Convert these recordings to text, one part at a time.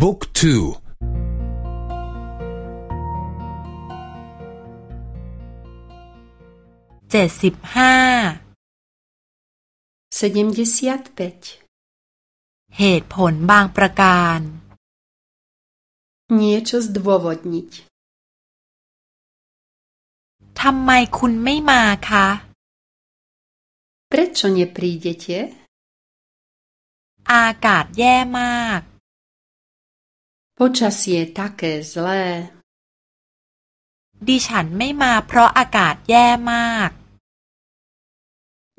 บุ๊กทูเจ็ดสิบห้าเหตุผลบางประการ Niečo zdôvodniť. ทำไมคุณไม่มาคะ Prečo neprídete? อากาศแย่มาก Počasie je také zlé. ดิฉันไม่มาเพราะอากาศแย่มาก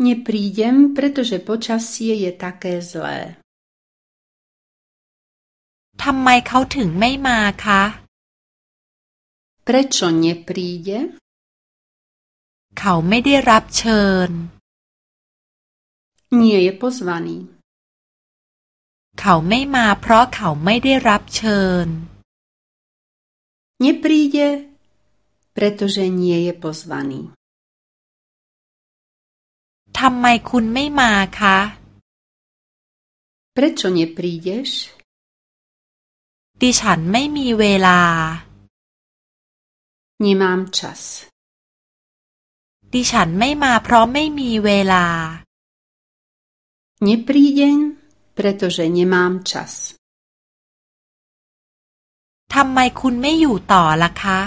Neprídem, pretože počasie je také zlé. ทำไมเขาถึงไม่มาคะ Prečo nepríde? เขาไม่ได้รับเชิญ Nie je pozvaný. เขาไม่มาเพราะเขาไม่ได้รับเชิญ Nepríde, pretože nie je pozvaný. ทำไมคุณไม่มาคะ Prečo neprídeš? ดิฉันไม่มีเวลา Nemám čas. ดิฉันไม่มาเพราะไม่มีเวลา Neprídem, pretože nemám čas. ทำไมคุณไม่อยู่ต่อล่ะคะ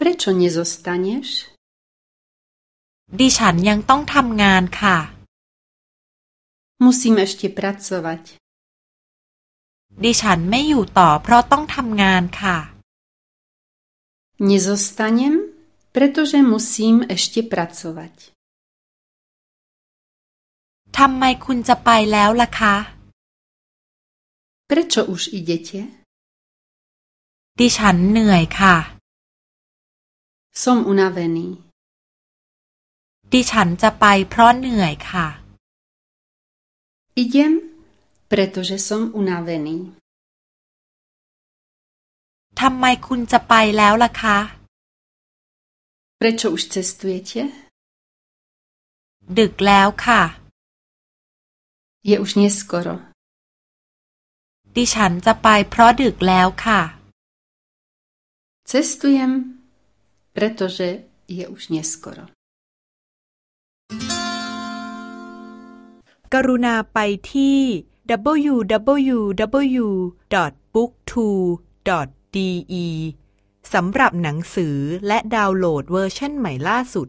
Prečo nezostaneš? ดิฉันยังต้องทำงานค่ะ Musím ešte pracovať. ดิฉันไม่อยู่ต่อเพราะต้องทำงานค่ะ Nezostanem, pretože musím ešte pracovať. ทำไมคุณจะไปแล้วล่ะคะ Prečo už idete? ดิฉันเหนื่อยค่ะ Som unavený. ดิฉันจะไปเพราะเหนื่อยค่ะ Idem, pretože som unavený. ทำไมคุณจะไปแล้วล่ะคะ Prečo už cestujete? ดึกแล้วค่ะ Je už neskoro. ดิฉันจะไปเพราะดึกแล้วค่ะ Cestujem, pretože je už neskoro. กรุณาไปที่ www.booktwo.de สำหรับหนังสือและดาวน์โหลดเวอร์ชันใหม่ล่าสุด